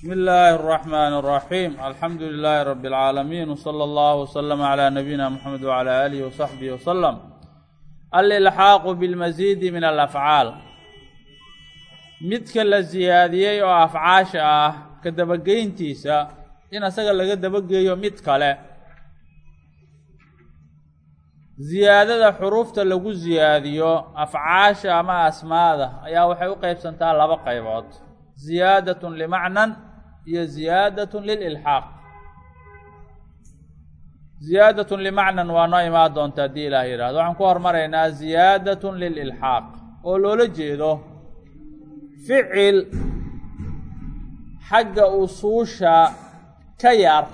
بسم الله الرحمن الرحيم الحمد لله رب العالمين وصلى الله وسلم على نبينا محمد وعلى آله وصحبه وسلم الإلحاaq بالمزيد من الأفعاal midka la siyaadiyey oo afcaasha ah ka dabageyntiisa in asaga laga dabageeyo mid kale ziyaadada xuruufta lagu siyaadiyo afcaasha ama asmaada ayaa waxay u qeybsantaa laba qaybood ziyaadat limacnan iyo ziyaadat lililxaaq ziyaadat limacnan waa noo imaan doonta haddii ilaah yidhahdo waxaan ku hormaraynaa ziyaadat lililxaaq oo loola jeedo ficil xagga usuusha ka yar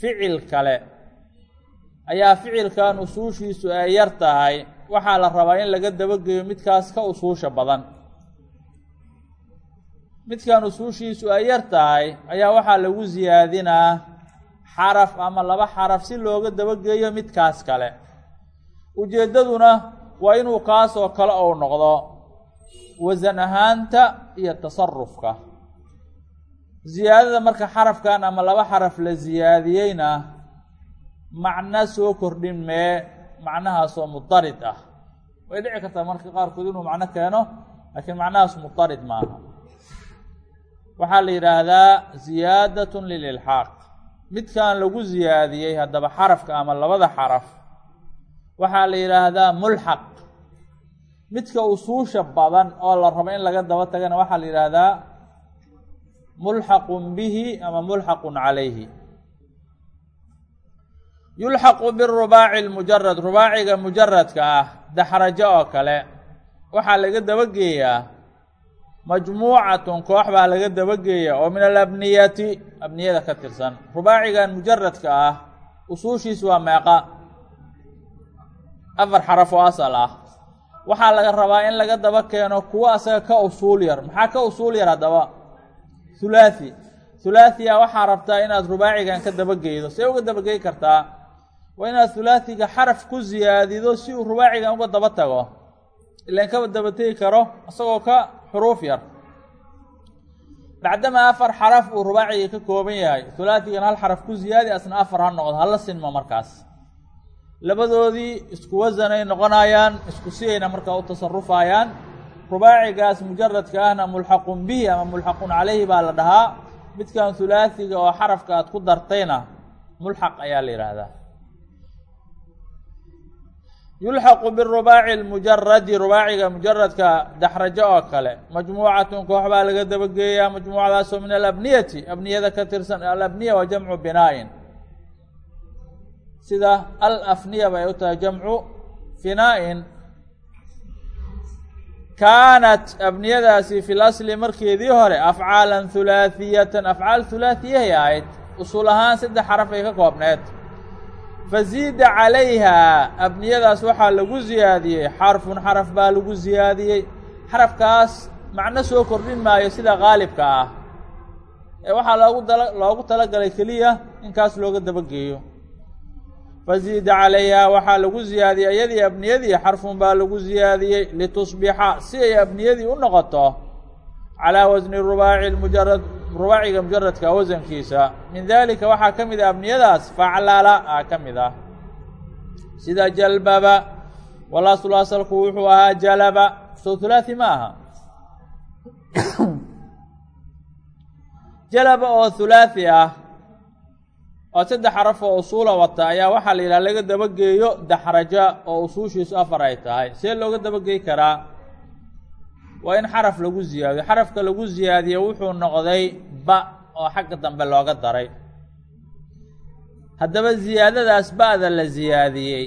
ficil kale ayaa ficilkan usuushiisu ay yar tahay waxaa la rabaa in laga dabageeyo midkaas ka usuusha badan midkan usuushiisu ay yar tahay ayaa waxaa lagu siyaadinaa xaraf ama laba xaraf si looga dabageeyo midkaas kale. Ujeeddaduna waa inuu kaasoo kale ou noqdo wasan ahaanta iyo tasarufka ziyaadada marka xarafkan ama laba xaraf la siyaadiyeyna macno soo kordhin mee macnahaasoo mudarid ah. Way dhici kartaa marka qaarkood inuu macno keeno laakiin macnahaas mudarid maaha waxaa la yidhaahdaa ziyaadat lililxaaq. Midkan lagu siyaadiyey haddaba xarafka ama labada xaraf waxaa la yidhaahdaa mulxaq. Midka usuusha badan oo la rabo in laga daba tagana waxaa la yidhaahdaa mulxaqun bihi ama mulxaqun calayhi. Yulxaqu birubaaci lmujarad rubaaciga mujaradka ah daxrajo oo kale waxaa laga dabageeyaa majmuucatun koox baa laga dabageeya oo min alabniyati abniyada ka tirsan. Rubaacigan mujaradka ah usuushiis waa meeqa. Afar xaraf oo asal ah. Waxaa laga rabaa in laga daba keeno kuwo asaga ka usuul yar. Maxaa ka usuul yar haddaba? Hulaathi hulaahiya waxaa rabtaa inaad rubaacigan ka dabageydo see uga dabagey kartaa? Waa inaad hulaathiga xaraf ku siyaadido si uu rubaacigan uga daba tago. Ilaan kaba dabategi karo isagoo ka xuruuf yar. Bacdamaa afar xaraf uu rubaaciga ka kooban yahay. Hulaathigan hal xaraf ku siyaadi asna afar ha noqdo hala sinmo markaas. Labadoodii isku wasanay noqonayaan isku siyayna markaa u tasarufayaan rubaacigaas mujaradka ahna mulxaqun bihi ama mulxaqun calayhi baa la dhahaa. Midkan hulaathiga oo xarafka aad ku dartayna mulxaq ayaa la yidhaahdaa yulxaqu birubaaci lmujaradi rubaaciga mujaradka daxrajo oo kale majmuucatun koox baa laga dabageeyaa majmuucadaasoo min alabniyati abniyada ka tirsan alabniya waa jamcu binaa-in sida al afniya bay u tahay jamcu finaa-in kaanat abniyadaasi fi lasli markeedii hore afcaalan hulaahiyatan afcaal hulaahiyahay ahayd usul ahaan saddex xaraf ay ka koobneed faziida calayhaa abniyadaas waxaa lagu siyaadiyey xarfun xaraf baa lagu siyaadiyey xarafkaas macno soo kordhin maayo sida qaalibka ah. Ee waxaa loogu tala loogu talagalay keliya inkaas looga dabageeyo faziida calayhaa waxaa lagu siyaadiyey iyadii abniyadii xarfun baa lagu siyaadiyey litusbixa si ay abniyadii u noqoto. Calaa wasni rubaaci mujarad rubaaciga mujaradka wasankiisa min dalika waxaa ka mid ah abniyadaas faclala a ka mid ah. Sida jalbaba walaslu asalku wuxuu ahaa jalaba soo hulaathi ma aha. Jalaba oo hulaathi ah oo saddex xaraf oo usuula wata ayaa waxaa la yidhaha laga dabageeyo daxraja oo usuushiisu afar ay tahay. See looga dabageey karaa waa in xaraf lagu siyaadiyo xarafka lagu siyaadiye wuxuu noqday ba oo xagga dambe looga daray. Haddaba ziyaadadaas ba-da la siyaadiyey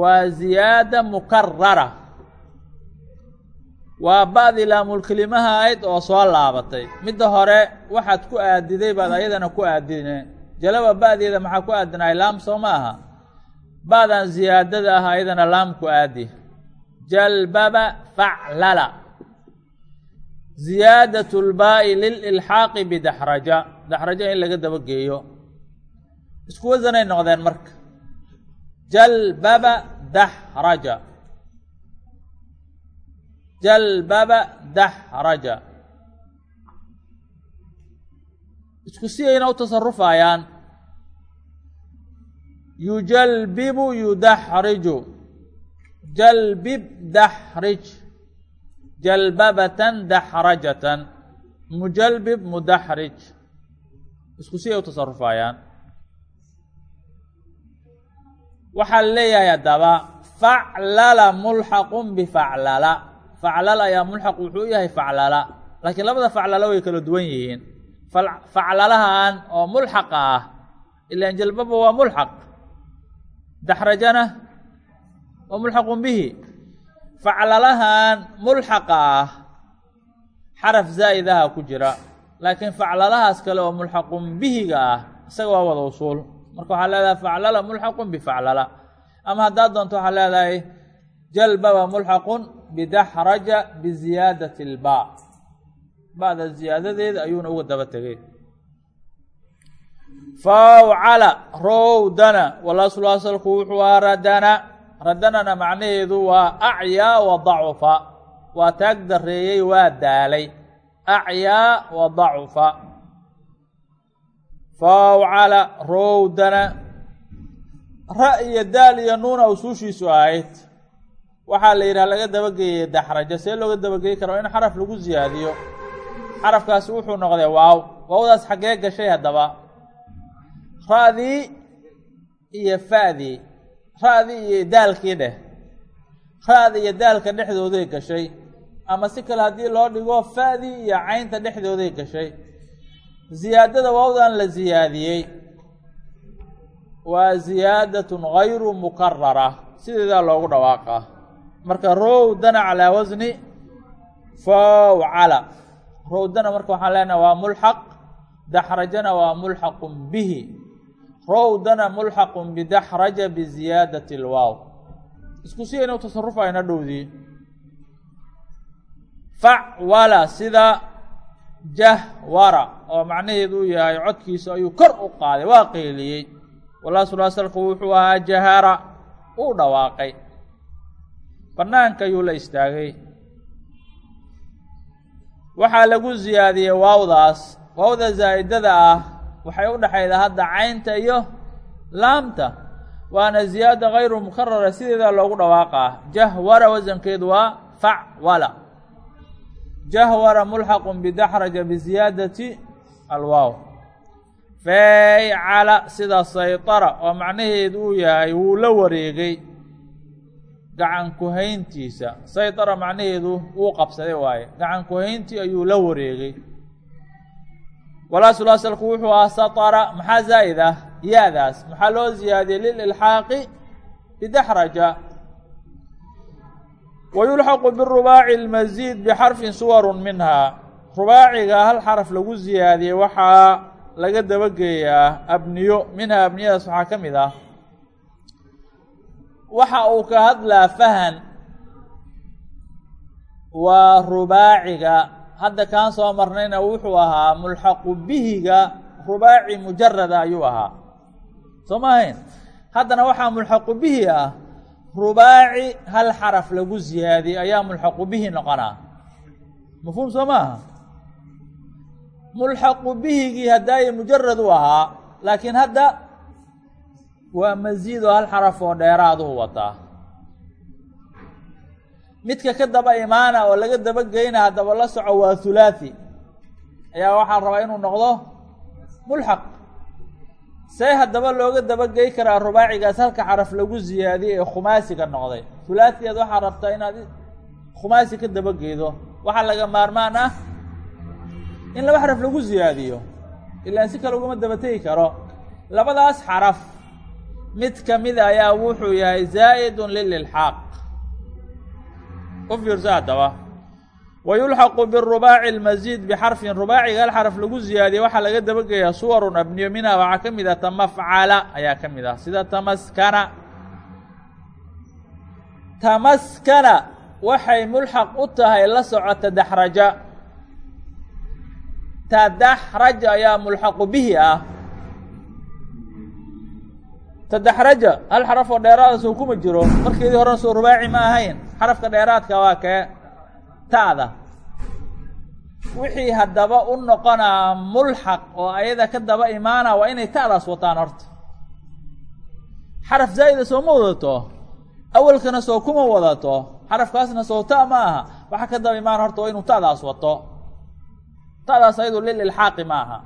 waa ziyaada mukarara waa ba-dii laamulkelimaha ayd oo soo laabatay. Midda hore waxaad ku aadiday baad ayadana ku aadine jalaba ba-deeda maxaa ku aadinay laam soo ma aha. Ba-dan ziyaadada ah ayadana laam ku aadi jalbaba faclala ziyaadat lbaa'i lililxaaqi bidaxraja daxraja in laga dabageeyo isku wasanay noqdeen marka jalbaba daxraja jalbaba daxraja isku siyayna u tasarufayaan yujalbibu yudaxriju jalbib daxrij jalbabatan daxrajatan mujalbib mudaxrij isku siyay u tasarufayaan waxaa leeyahay haddaba faclala mulxaqun bifaclala. Faclal ayaa mulxaq wuxuu yahay faclala. Laakiin labada faclala way kala duwan yihiin. Faclalahan oo mulxaqa ah ilaan jalbaba waa mulxaq. Daxrajana waa mulxaqun bihi. Faclalahan mulxaqa ah xaraf zaa'idaha ku jira. Laakiin faclalahaas kale oo mulxaqun bihiga. Ah isaga waa wada usuul. Marka waxaa leedahay faclala mulxaqun bifaclala ama haddaad doonto waxaa leedahay jalbaba mulxaqun bidaxraja biziyaadati lbaa ba'da ziyaadadeeda ayuuna uga daba tegay. Fawcala rowdana walaslu radanana macnaheedu waa acyaa wa dacufa waa taag dareeyey waa daalay. Acyaa wa dacufa fawcala rowdana ra iyo daal iyo nuuna usuushiisu ahayd. Waxaa la yidhaha laga dabageeyey daxraja see looga dabageey karo in xaraf lagu ziyaadiyo. Xarafkaasi wuxuu noqday waaw. Waawdaas xaggee gashay haddaba. Ra'dii iyo fa'dii ra'dii iyo daalkii dheh. Ra'da iyo daalka dhexdooday gashay. Ama si kale haddii loo dhigo fa'dii iyo caynta dhexdooday gashay. Ziyaadada waawdan la ziyaadiyey waa ziyaadatun gayru mukarara sideedaa loogu dhawaaqa marka rowdana calaa wasni fawcala rowdana marka waxaan leenaha waa mulxaq. Daxrajana waa mulxaqun bihi rowdana mulxaqun bidaxraja biziyaadati lwaaw isku si ayna u tasarufayna dhowdii facwala sida jahwara oo macnaheedu yahay codkiisa ayuu kor u qaaday waa qeyliyey walaasul asalku wuxuu ahaa jahara uu dhawaaqay. Banaanka ayuu la istaagay. Waxaa lagu ziyaadiyey waawdaas waawda zaa'idada ah waxay u dhexayda hadda caynta iyo laamta. Waana ziyaada kayru mukarara sideedaa loogu dhawaaqaa. Jahwara wasankeedu waa facwala. Jahwara mulxaqun bidaxraja biziyaadati alwaaw. Feycala sida saytara oo macnaheedu uu yahay wuu la wareegay gacan kuhayntiisa saytara macnaheedu wuu qabsaday waaye. Gacan kuhayntii ayuu la wareegay walaasul asalku wuxuu ahaa satara maxaa zaa'id ah? Yaadaas maxaa loo ziyaadiyey lililxaaqi bidaxraja. Wayulxaqu birubaaci lmasiid bixarfin suwarun minhaa rubaaciga hal xaraf lagu ziyaadiyey waxaa laga dabageeyaa abniyo. Minhaa abniyadaas waxaa ka mid ah. Waxa uu ka hadlaa fahan waa rubaaciga hadda kaan soo marnayna wuxuu ahaa mulxaqu bihiga rubaaci mujarada ayuu ahaa. Soo ma ahayn? Haddana waxaa mulxaqu bihi ah rubaaci hal xaraf lagu ziyaadiyey ayaa mulxaqu bihi noqonaa mafhuum soo maaha mulxaqu bihigii hadaaye mujarad u ahaa laakiin hadda waa masiid oo hal xaraf oo dheeraaduu wataa midka ka daba imaana oo laga daba geyna haddaba la soco waa hulaathi ayaa waxaa rabaa inuu noqdo mulxaq. See haddaba looga dabagey karaa rubaacigaas halka xaraf lagu ziyaadiyey ee khumaasiga noqday. Hulaathiyaad waxaa rabtaa inaad khumaasi ka dabageydo waxaa laga maarmaan ah in laba xaraf lagu ziyaadiyo ilaan si kale ugama daba tegi karo. Labadaas xaraf mid kamida ayaa wuxuu yahay zaa'idun lililxaaq u fiirso haddaba wayulxaqu birubaaci lmasiid bixarfin rubaaciga xaraf lagu ziyaadiyey waxaa laga dabageeyaa suwarun abniyo minha waxaa ka mid ah tamafcala ayaa ka mid ah sida tamaskana tamaskana waxay mulxaq u tahay la socota daxraja tadaxraja ayaa mulxaqu bihi ah tadaxraja hal xaraf oo dheeraada soo kuma jiro markeedii horena soo rubaaci ma ahayn. Xarafka dheeraadka waa kee? Ta'da wixii haddaba u noqonaa mulxaq oo ayada ka daba imaana waa inay ta'daas wataan horta. Xaraf zaa'ida soo ma wadato? Awalkana soo kuma wadato? Xarafkaasna soo ta ma aha. Waxa ka daba imaana horta waa inuu ta'daas wato. Ta'daas ayadu lil ilxaaqi ma aha.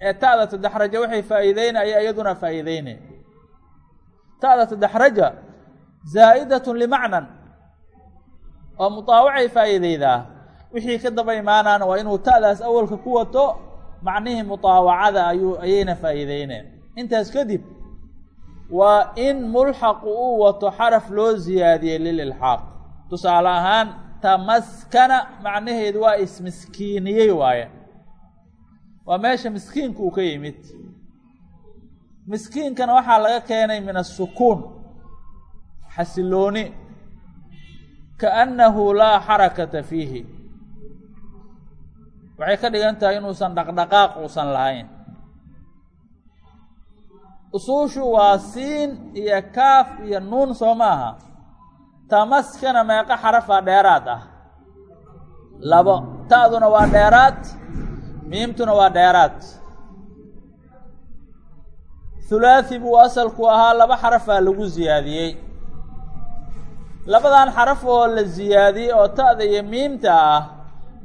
Ee ta'da tadaxraja waxay faa'iideynaya iyaduna faa'iideyne ta'da tadaxraja zaa'idatun limacnan oo mutaawacay faa'iideydaa wixii ka daba imaanaana waa inuu ta'daas awalka ku wato macnihii mutaawacada ayuu ayayna faa'iideyneen intaas kadib waa in mulxaqu uu wato xaraf loo ziyaadiyey lililxaaq. Tusaale ahaan tamaskana macnaheedu waa ismiskiiniyey waaye. Waa meesha miskiinku uu ka yimid miskiinkana waxaa laga keenay min asukuun xasilooni kaannahu laa xarakata fiihi. Waxay ka dhigan tahay inuusan dhaqdhaqaaq uusan lahayn. Usuushu waa siin iyo kaaf iyo nuun soo ma aha. Tamaskana meeqo xarafaa dheeraad ah. Labo ta'duna waa dheeraad miimtuna waa dheeraad hulaathi buu asalku ahaa laba xarafaa lagu ziyaadiyey. Labadan xaraf oo la ziyaadiyey oo ta'da iyo miimta ah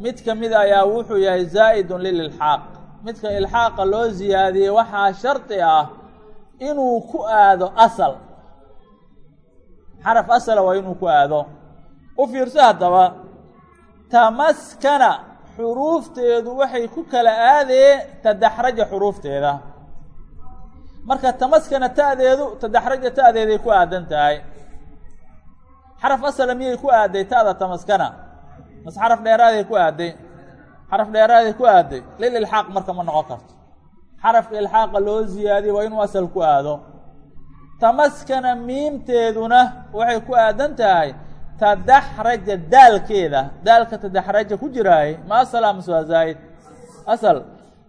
mid ka mid ayaa wuxuu yahay zaa'idun lililxaaq. Midka ilxaaqa loo ziyaadiyey waxaa shardi ah inuu ku aado asal. Xaraf asala waa inuu ku aado. U fiirso haddaba tamaskana xuruufteedu waxay ku kala aadeen tadaxraja xuruufteeda marka tamaskana ta'deedu tadaxraja ta'deeday ku aadan tahay. Xaraf asala miyay ku aaday ta'da tamaskana? Mase xaraf dheeraaday ku aaday. Xaraf dheeraaday ku aaday. Lil ilxaaq marka ma noqon karto. Xarafka ilxaaqa loo ziyaadiyey waa inuu asal ku aado. Tamaskana miimteeduna waxay ku aadan tahay tadaxraja daalkeeda. Daalka tadaxraja ku jiraay ma asala mase waa zaa'id asal.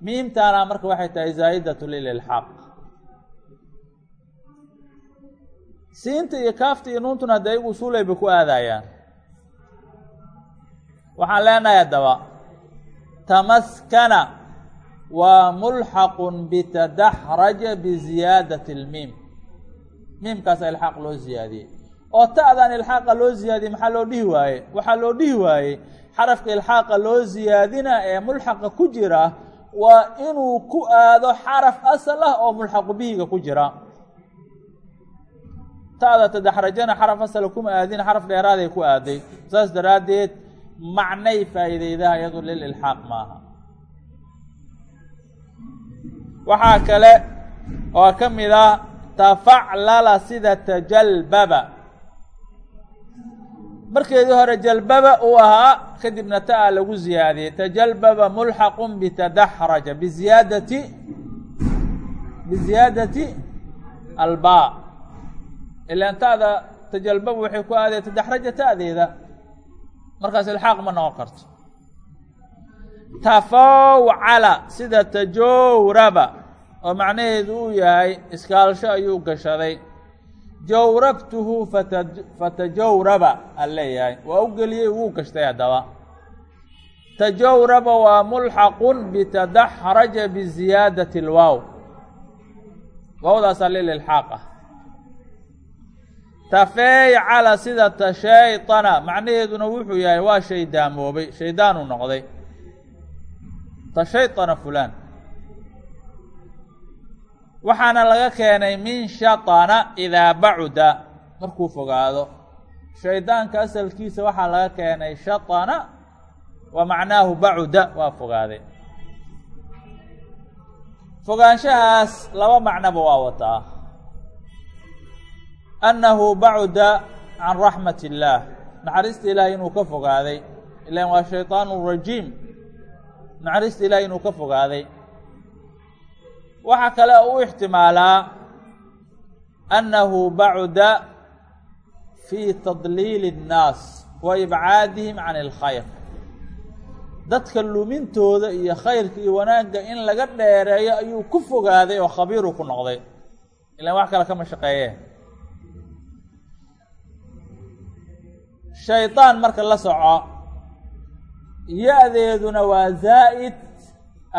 Miimtaana marka waxay tahay zaa'idatu lililxaaq siinta iyo kaafta iyo nuuntuna hadda iyagu usuulay bay ku aadayaan. Waxaan leenahay haddaba tamaskana waa mulxaqun bitadaxraja biziyaadati lmiim miimkaasa ilxaaq loo ziyaadiyey. Oo ta'dan ilxaaqa loo ziyaadiyey maxaa loo dhihi waaye? Waxaa loo dhihi waayey xarafka ilxaaqa loo ziyaadina ee mulxaqa ku jira waa inuu ku aado xaraf asal ah oo mulxaqu bihiga ku jira ta'da tadaxrajana xaraf asala kuma aadin xaraf dheeraaday ku aaday. Saas daraaddeed macnay faa'iideydaha iyadu lil ilxaaq maaha. Waxaa kale oo ka mid ah tafaclala sida tajalbaba. Markeedii hore jalbaba uu ahaa kadibna ta'a lagu ziyaadiyey. Tajalbaba mulxaqun bitadaxraja biziyaadati biziyaadati albaa ilaan ta'da tajalbaba waxay ku aadeen tadaxraja ta'deeda. Markaas ilxaaq ma noqon karto. Tafawcala sida tajowraba oo macnaheedu uu yahay iskaalsho ayuu gashaday. Jawrabtuhu fata fatajawraba aan leeyahay. Waa u geliyey wuu gashtay haddaba. Tajawraba waa mulxaqun bitadaxraja biziyaadati alwaaw. Waawdaasaa lililxaaq ah tafeeycala sida tashaytana macnaheeduna wuxuu yahay waa shaydaamoobay shaydaanuu noqday. Tashaytana fulaan. Waxaana laga keenay min shatana idaa bacuda markuu fogaado. Shaydaanka asalkiisa waxaa laga keenay shatana wa macnaahu bacuda waa fogaaday. Fogaanshahaas laba macnoba waa wataa annahu bacuda can raxmat illaah naxariista ilaahay inuu ka fogaaday ilan waa shayطaanu rajiim naxariista ilaahay inuu ka fogaaday waxaa kale u ixtimaalaa annahu bacuda fii tadliili الnaas wa ibcaadihim can اlkhayr dadka lumintooda iyo khayrka iyo wanaagga in laga dheereeyo ayuu ku fogaaday oo khabiiru ku noqday ilan wax kale kama shaqeeye shaydaan marka la soco ya-deeduna waa zaa'id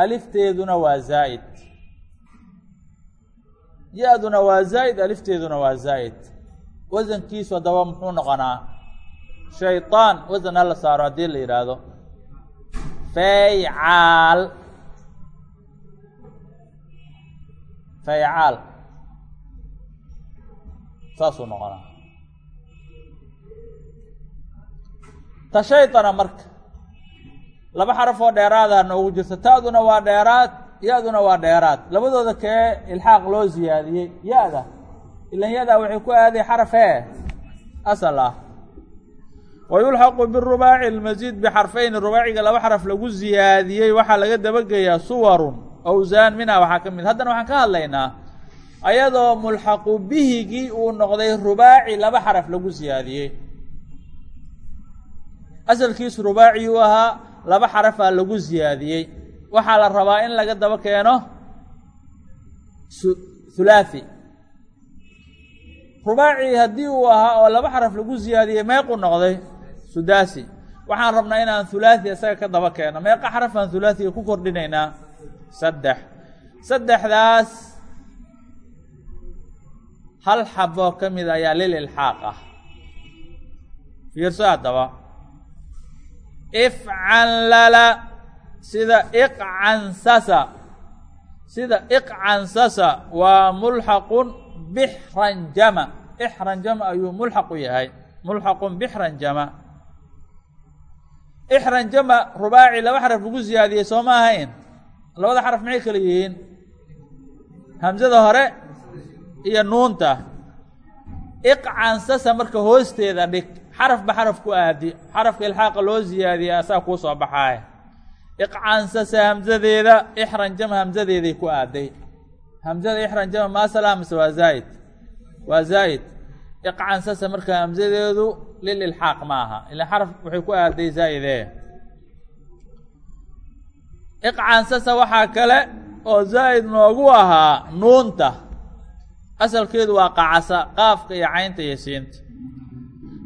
alifteeduna waa zaa'id. Ya-duna waa zaa'id alifteeduna waa zaa'id. Wasankiisu haddaba muxuu noqonaa shayطaan wasan hala saaro haddii la yidhaahdo. Faycaal. Faycaal. Saasuu noqonaa tashayطana marka. Laba xaraf oo dheeraada noogu jirta ta'duna waa dheeraad ya-duna waa dheeraad. Labadooda kee ilxaaq loo ziyaadiyey ya-da ilan ya-da waxay ku aaday xaraf ee asal ah. Wa yulxaqu birubaaci lmasiid bixarfayni. Rubaaciga laba xaraf lagu ziyaadiyey waxaa laga dabageyaa suwarun awsaan minha waxaa ka mid. Haddana waxaan ka hadlaynaa ayadoo mulxaqu bihigii uu noqday rubaaci laba xaraf lagu ziyaadiyey asalkiisu rubaaci uu ahaa laba xarafaa lagu ziyaadiyey. Waxaa la rabaa in laga daba keeno hulaathi rubaaci haddii uu ahaa oo laba xaraf lagu ziyaadiyey meequu noqday sudaasi. Waxaan rabnaa inaan hulaathi isaga ka daba keeno. Meeqa xarafaan hulaathiga ku kordhinaynaa saddex. Saddexdaas hal xaboo ka mid ayaa lil ilxaaq ah. Fiirso haddaba ifcanlala sida iqcansasa sida iqcansasa waa mulxaqun bixranjama ixranjama ayuu mulxaq u yahay mulxaqun bixranjama ixranjama rubaaci laba xaraf lagu ziyaadiyey soo ma ahayn? Labada xaraf maxay kala yihiin? Hamsada hore iyo nuunta. Iqcansasa marka hoosteeda dhig xarafba xaraf ku aadi xarafka ilxaaqa loo ziyaadiyey asaa kuu soo baxaay iqcansasa hamsadeeda ixranjama hamsadeeday ku aaday. Hamsada ixranjama maasalaha mise waa zaa'id. Waa zaa'id. Iqcansasa marka hamsadeedu lil ilxaaq ma aha. Ila xaraf waxay ku aaday zaa'idee iqcansasa waxaa kale oo zaa'id noogu ahaa nuunta. Asalkeedu waa qacasa qaafka iyo caynta iyo siinta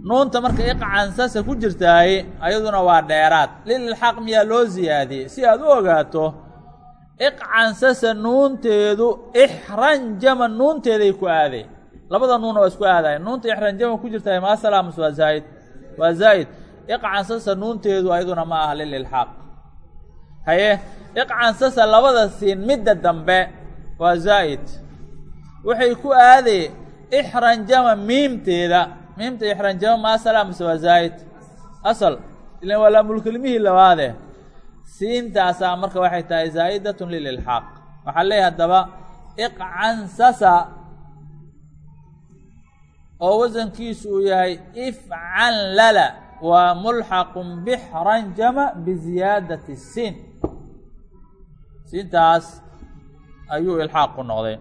nuunta marka iqcansasa ku jirtaaye ayaduna waa dheeraad. Lil ilxaaq miyaa loo ziyaadiyey si aad u ogaato iqcansasa nuunteedu ixranjama nuunteeday ku aaday. Labada nuuna waa isku aadayen nuunta ixranjama ku jirtaay maasalamus waa zaa'id. Waa zaa'id. Iqcansasa nuunteedu ayaduna ma aha lil ilxaaq haye iqcansasa labada siin midda dambe waa zaa'id. Waxay ku aaday ixranjama miimteeda miimta ixranjama maasala mise waa zaa'id asal ilan waa laamulkelimihii labaade siintaasaa marka waxay tahay zaa'idatun lililxaaq waxaa leeyahay haddaba iqcansasa oo wasankiisu uu yahay ifcanlala waa mulxaqun bixranjama biziyaadati siin siintaas ayuu ilxaaq ku noqday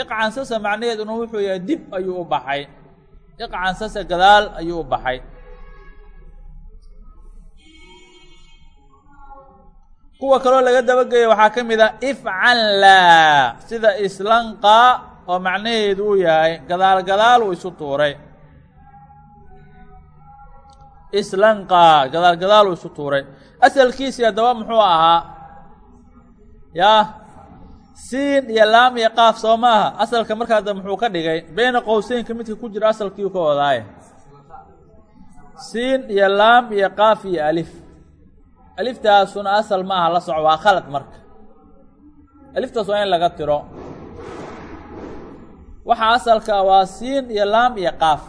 iqcansasa macnaheeduna wuxuu yahay dib ayuu u baxay iqcansasa gadaal ayuu u baxay. Kuwa kaloo laga dabageeya waxaa ka mid ah ifcanlaa sida islanqaa oo macnaheedu uu yahay gadaal gadaal uu isu tuuray. Islanqaa gadaal gadaal uu isu tuuray. Asalkiisii haddaba muxuu ahaa? Yaa siin iyo laam iyo qaaf soo maaha. Asalka markaa da muxuu ka dhigay beyna qowseynka midka ku jira asalkiiu ka wadaaye. Siin iyo laam iyo qaaf iyo alif. Aliftaasuna asal maaha la soco waa khalad marka. Aliftaas waa in laga tiro. Waxaa asalka waa siin iyo laam iyo qaaf.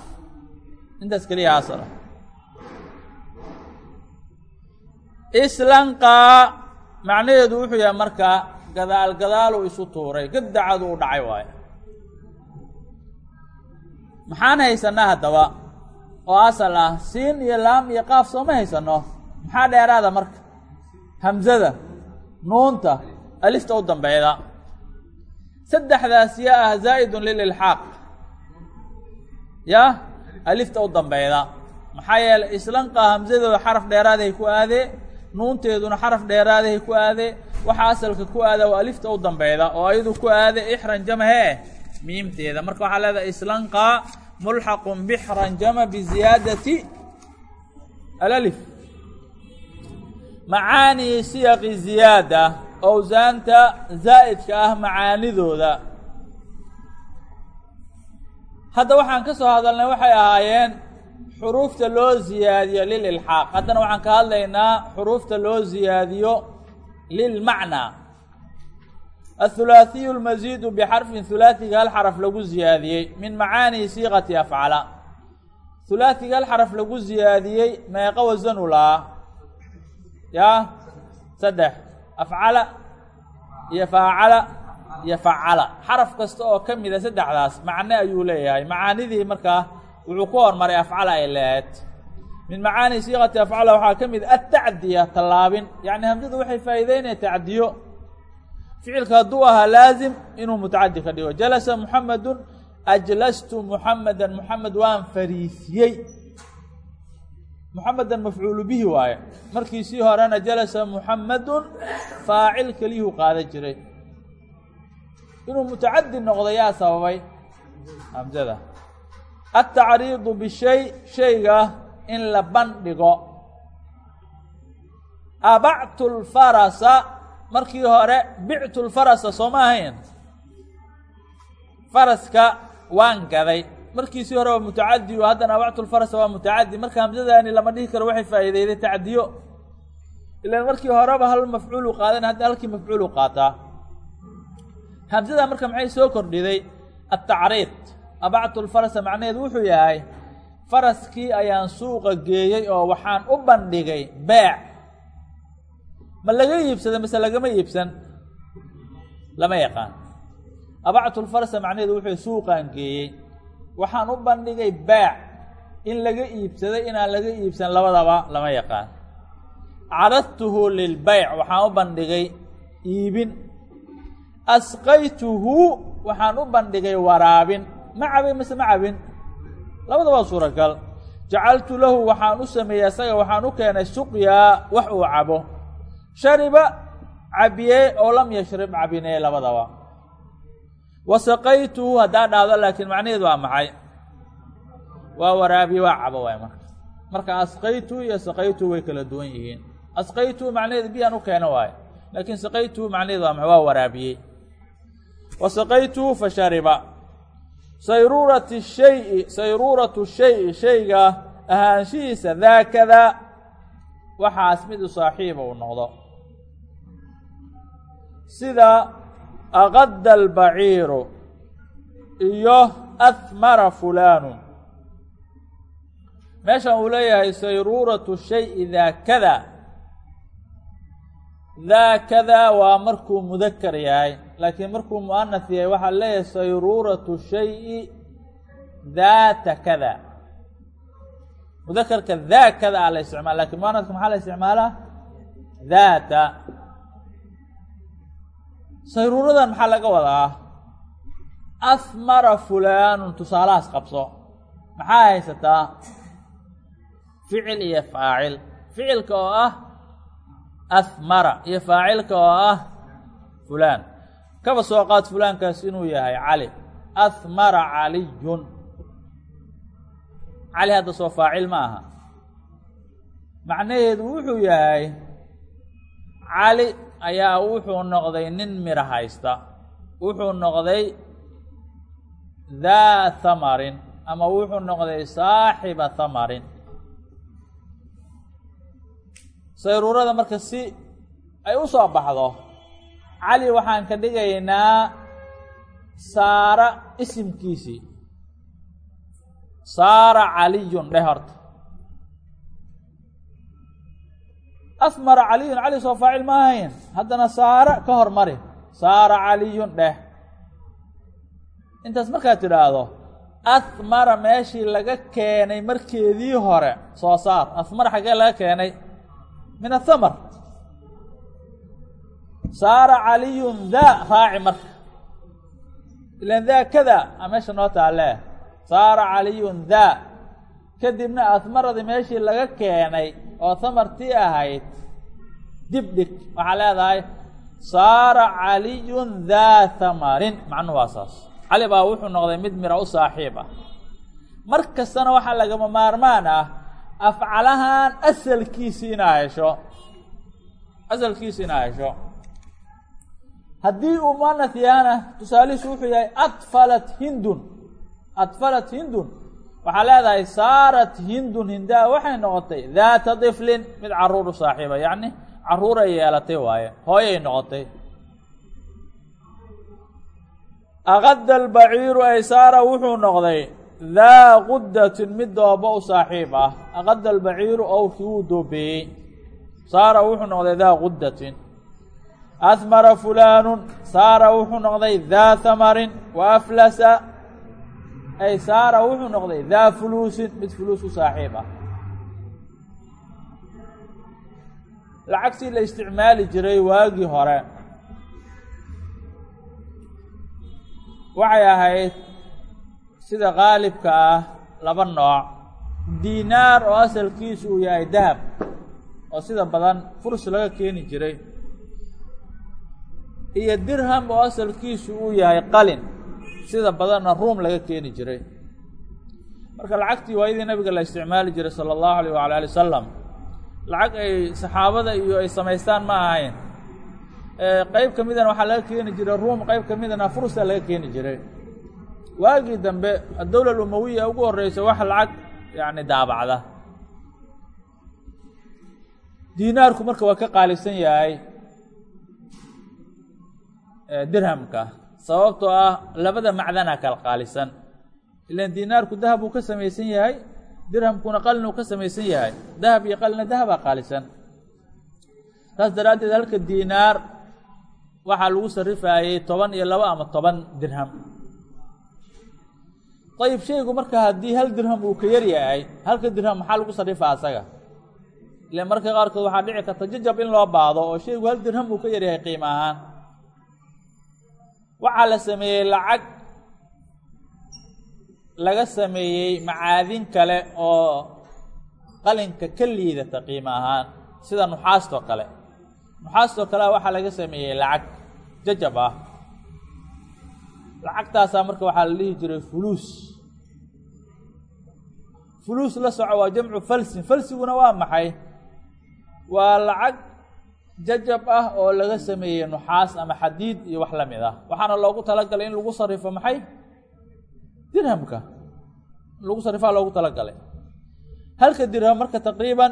Intaas keliya asala islanqaa macnaheedu wuxuu yahay markaa gadaal gadaaluu isu tuuray gaddacadu u dhacay waayo maxaan haysanaa haddaba? Oo asal ah siin iyo laam iyo qaaf sooma haysano maxaa dheeraada marka? Hamsada nuunta alifta u dambeyda saddexdaas yaa ah zaa'idun lililxaaq yaa alifta u dambeyda maxaa yeelay islanqaa hamsadooda xaraf dheeraaday ku aadee? Nuunteeduna xaraf dheeraadahay ku aadee waxaa asalka ku aada waa alifta u dambeyda oo ayadu ku aade ixranjama hee? Miimteeda. Marka waxaa leedahay islanqaa mulxaqun bixranjama biziyaadati alalif. Macaani siyaqi ziyaada owsaanta zaa'idka ah macaanidooda. Hadda waxaan ka soo hadalnay waxay ahaayeen xuruufta loo ziyaadiyo lililxaaq. Haddana waxaan ka hadlaynaa xuruufta loo ziyaadiyo lilmacnaa athulaathiyu lmasiidu bixarfin hulaathiga hal xaraf lagu ziyaadiyey min macaani siiqati afcala hulaathiga hal xaraf lagu ziyaadiyey meeqa wasanu lahaa yaa saddex afcala iyo faacala iyo facala xaraf kasta oo ka mida saddexdaas macne ayuu leeyahay macaanidii markaa wuxuu ku hormaray afcala ay min macaani siiqati afcala waxaa ka mid atacdiya tallaabin. Yacni hamsadu waxay faa'iideynaya tacdiyo. Ficilka hadduu ahaa laazim inuu mutacadi ka dhigo. Jalasa muxamedun ajlastu muxamedan muxamed waan fariisiyey. Muxamedan mafcuulu bihi waaye. Markiisii horena jalasa muxamedun faacil keliyuhu qaadan jiray. Inuu mutacadi noqdo yaa sababay? Hamsada atacriidu bishay shayga in la bandhigo abactu lfarasa markii hore bictu lfarasa soo ma ahayn? Faraska waan gaday. Markiisii hore waa mutacadi o haddana abactu lfarasa waa mutacadi marka hamsadani lama dhihi karo waxay faa'iideyday tacdiyo. Ilaan markii horeba hal mafcuulu qaadan haddana halkii mafcuulu qaataa. Hamsada marka maxay soo kordhiday? Atacriid abactu lfarasa macnaheedu wuxuu yahay faraskii ayaan suuqa geeyey oo waxaan u bandhigay beec. Ma laga iibsada mise lagama iibsan? Lama yaqaan. Abactu lfarasa macnaheedu wuxuu suuqaan geeyey. Waxaan u bandhigay beec. In laga iibsaday inaan laga iibsan labadaba lama yaqaan. Caradtuhu lilbeyc waxaan u bandhigay iibin. Asqaytuhu waxaan u bandhigay waraabin. Ma cabin mise ma cabin labada waa suuragal. Jacaltu lahu waxaan u sameeyey isaga waxaan u keenay suqyaa wax uu cabo. Shariba cabiyey oo lam yashrib cabinee labadaba. Wa saqaytuhu haddaa dhahdo laakiin macnaheedu waa maxay? Waa waraabiye waa cabo waay marka. Marka asqaytuhu iyo saqaytuhu way kala duwan yihiin. Asqaytuhu macnaheedu biyaan u keeno waayo laakiin saqaytuhu macnaheedu waa maxay? Waa waraabiyey wa saqaytuhu fa shariba sayruurati shayi sayruuratu shayi shayga ahaanshihiisa daakada waxaas mid u saaxiiba uu noqdo. Sida aqadda albaciiru iyo ahmara fulaanu. Meeshan uu leeyahay sayruuratu shayi daakada. Daakada waa markuu mudakar yahay laakiin markuu mu'anas yahay waxaa leeyahay sayruuratu shayi daata kada. Mudakarka daakada a la isticmaala laakiin muanaska maxaa la isticmaalaa? Daata. Sayruuradan maxaa laga wadaa? Ahmara fulaanun tusaalahaas qabso. Maxaa haysataa ficil iyo faacil. Ficilka oo ah ahmara iyo faacilka oo ah fulaan kaba soo qaad fulaankaas inuu yahay cali? Ahmara caliyun. Cali hadda soo faacil ma aha. Macnaheedu wuxuu yahay cali ayaa wuxuu noqday nin miro haysta. Wuxuu noqday daa hamarin ama wuxuu noqday saaxiba hamarin sayruurada marka si ay u soo baxdo cali waxaan ka dhigaynaa saara isimkiisii saara caliyun dheh horta. Asmara caliyun cali soo faacil ma ahayn. Haddana saara ka hormari saara caliyun dheh intaas markaad tidhaahdo ahmara meeshii laga keenay markeedii hore soo saar. Ahmar xaggee laga keenay? Min athamar saara caliyun daa raaci marka. Ilan daa kada a meesha noo taalee saara caliyun daa kadibna ahmaradii meeshii laga keenay oo hamartii ahayd dib dhig waxaa leedahay saara caliyun daa hamarin macnuhu waa saas. Cali baa wuxuu noqday mid mira u saaxiib ah. Mar kastana waxaa lagama maarmaan ah afcalahan asalkiisii inaa hesho asalkiisa inaa hesho haddii uu muanath yahana tusaalihiisu wuxuu yahay adfalat hindun. Adfalat hindun. Waxaa leedahay saarat hindun hindaa. Waxay noqotay daata diflin. Mid carruur u saaxiiba yacni caruuray yeelatay waaye hooyay noqotay. Akada albaciiru ay saara wuxuu noqday daa qudatin mid dooba u saaxiib ah. Akada albaciiru owrkii wuu doobeeyey. Saara wuxuu noqday daa qudatin ahmara fulaanun saara wuxuu noqday daa hamarin wa aflasa ay saara wuxuu noqday daa fuluusin mid fuluus u saaxiib ah lacagtii la isticmaali jiray waagii hore waxay ahayd sida qaalibka ah laba nooc diinaar oo asalkiisu uu yahay dahab oo sida badan furs laga keeni jiray iyo dirham oo asalkiisu uu yahay qalin. Sida badanna ruum laga keeni jiray. Marka lacagtii waayadii nabiga la isticmaali jiray sala allahu alayh waala ali wasalam lacag ay saxaabada iyo ay samaystaan ma ahayn. Qeyb ka midana waxaa laga keeni jiray ruum qeyb ka midana fursa laga keeni jiray. Waagii dambe addowla alumawiya ugu horeysa wax lacag yani daabacda. Diinaarku marka waa ka qaalisan yahay dirhamka sababtoo ah labada macdanaa kala qaalisan. Ilan diinaarku dahab uu ka samaysan yahay dirhamkuna qalin uu ka samaysan yahay. Dahab iyo qalina dahabaa qaalisan. Saas daraaddeed halka diinaar waxaa lagu sarrifaayey toban iyo labo ama toban dirham. Ayib shaygu marka haddii hal dirham uu ka yar yahay halka dirham maxaa lagu sarrifaa asaga? Ilan marka qaarkood waxaa dhici karta jajab in loo baado oo shaygu hal dirham uu ka yar yahay qiimo ahaan waxaa la sameeyey lacag laga sameeyey macaadin kale oo qalinka ka liidata qiimo ahaan sida nuxaastoo kale. Nuxaastoo kalea waxaa laga sameeyey lacag jajab ah. Lacagtaasaa marka waxaa la dhihi jiray fuluus. Fuluus la soco waa jamcu falsin falsiguna waa maxay? Waa lacag jajab ah oo laga sameeyey nuxaas ama xadiid iyo wax la mid ah. Waxaana loogu talagalay in lagu sarifo maxay? Dirhamka. In lagu sarifaa loogu talagalay. Halka dirham marka taqriiban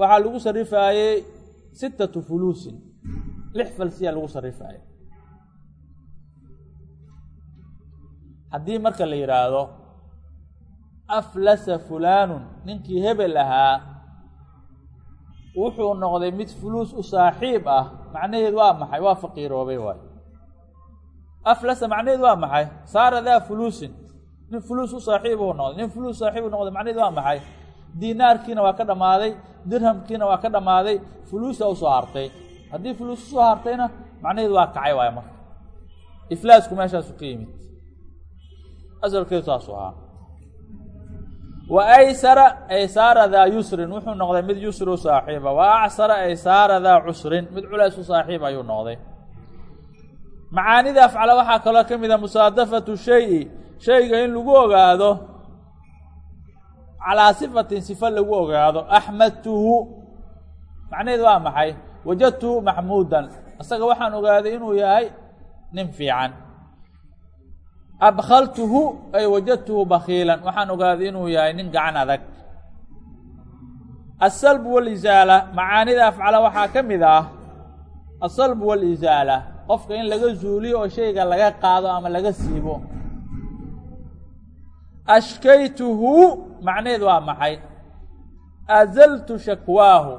waxaa lagu sarifaayey sittatu fuluusin. Lix falsiyaa lagu sarifaayey haddii marka la yidhaahdo aflasa fulaanun ninkii hebel ahaa wuxuu noqday mid fuluus u saaxiib ah. Macnaheedu waa maxay? Waa faqiiroobay waay. Aflasa macnaheedu waa maxay? Saara daa fuluusin. Nin fuluus u saaxiibuu noqday. Nin fuluus saaxiibu noqday macnaheedu waa maxay? Diinaarkiina waa ka dhammaaday dirhamkiina waa ka dhammaaday fuluusa u soo hartay. Haddii fuluus u soo hartayna macnaheedu waa kacay waay marka. Iflaasku meeshaasu ka yimid. Asalkeedu saasu ahaa wa aysara ay saara daa yusrin wuxuu noqday mid yusri u saaxiiba. Wa acsara ay saara daa cusrin mid culays u saaxiib ayuu noqday. Macaanida afcala waxaa kaloo ka mid a musaadafatu shayi shayga in lagu ogaado calaa sifatin sifa lagu ogaado axmadtuhu macnaheedu waa maxay? Wajadtuhu maxmuudan. Isaga waxaan ogaaday inuu yahay nin fiican abkhaltuhu ay wajadtuhu bakiilan waxaan ogaaday inuu yahay nin gacan adag asalbu walisaala macaanida afcala waxaa ka mid ah asalbu walisaala qofka in laga zuuliyo oo shayga laga qaado ama laga siibo ashkaytuhu macnaheed waa maxay azaltu shakwaahu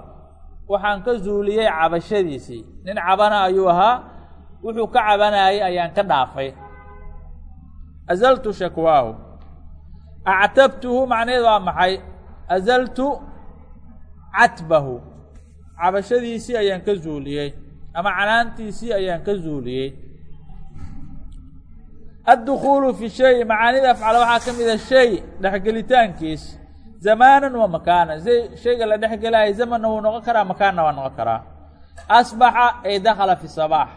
waxaan ka zuuliyey cabashadiisii nin cabana ayuu ahaa wuxuu ka cabanayay ayaan ka dhaafay azaltu shakwaahu actabtuhu macnaheed waa maxay? Azaltu catbahu cabashadiisii ayaan ka zuuliyey ama canaantiisii ayaan ka zuuliyey. Addukuulu fi shay macaanida afcala waxaa ka mid a shay dhexgelitaankiis. Zamaanan wa makaanan say shayga la dhexgelaya zamanna wuu noqon karaa makaanna waa noqon karaa. Asbaxa ay dakhala fi sabaax.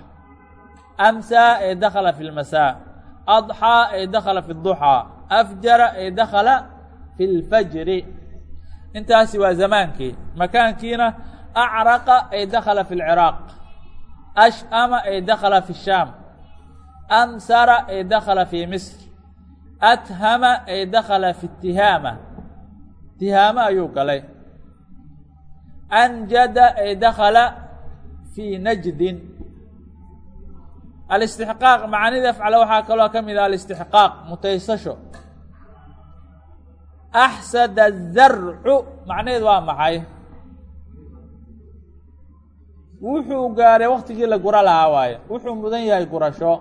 Amsaa ay dakhala fi lmasaa adxaa ay dakhala fi duxaa afjara ay dakhala fi lfajri. Intaasi waa zamaankii. Makaankiina acraqa ay dakhala fi lciraaq. Ashama ay dakhala fi shaam. Ansara ay dakhala fi misr. Athama ay dakhala fi tihaama. Tihaama ayuu galay. Anjada ay dakhala fi najdin alistixqaaq macaanida afcala waxaa kaloo ka mid ah alistixqaaq mutaysasho. Axsada zarcu macnaheed waa maxay? Wuxuu gaaray waktigii la gura lahaa waaye. Wuxuu mudan yahay gurasho.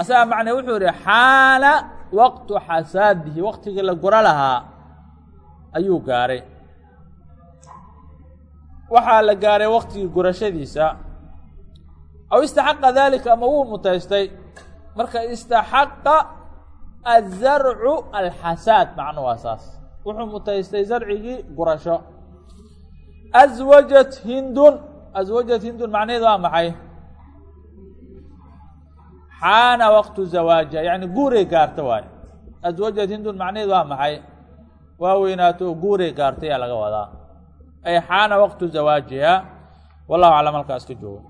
Asaga macnee wuxuu yihi xaana waqtu xasaadihi. Waktigii la gura lahaa ayuu gaaray. Waxaa la gaaray waktigii gurashadiisa aw istaxaqa dalika ama wuu mutaystay. Marka istaxaqa azarcu alxasaad macnu waa saas. Wuxuu mutaystay zarcigii gurasho. Aswajat hindun aswajat hindun macnaheed waa maxay? Xaana waqtu zawaajiha yacni guuray gaarta waayo aswajat hindun macnaheed waa maxay? Waa weynaato guuray gaartay aa laga wadaa. Ay xaana waqtu zawaajiha. Wallahu aclam halkaas ka joogo